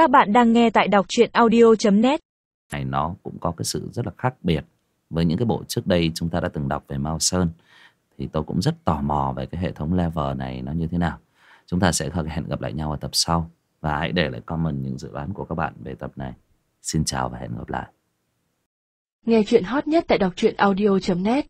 Các bạn đang nghe tại đọc truyện audio.net này nó cũng có cái sự rất là khác biệt với những cái bộ trước đây chúng ta đã từng đọc về Mao Sơn. Thì tôi cũng rất tò mò về cái hệ thống level này nó như thế nào. Chúng ta sẽ hẹn gặp lại nhau ở tập sau. Và hãy để lại comment những dự đoán của các bạn về tập này. Xin chào và hẹn gặp lại. Nghe chuyện hot nhất tại đọc truyện audio.net